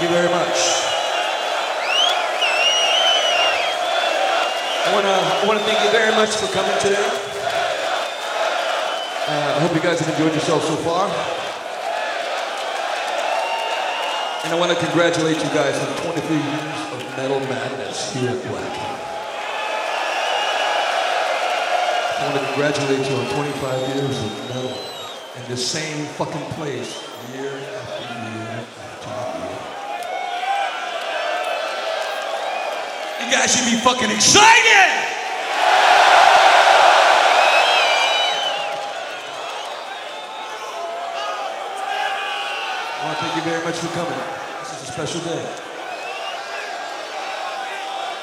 Thank you very much. I want to I want to thank you very much for coming today. Uh, I hope you guys have enjoyed yourselves so far. And I want to congratulate you guys on 23 years of Metal Madness here at Black. I want to congratulate you on 25 years of metal in the same fucking place year after year You guys should be fucking excited! I want to thank you very much for coming. This is a special day.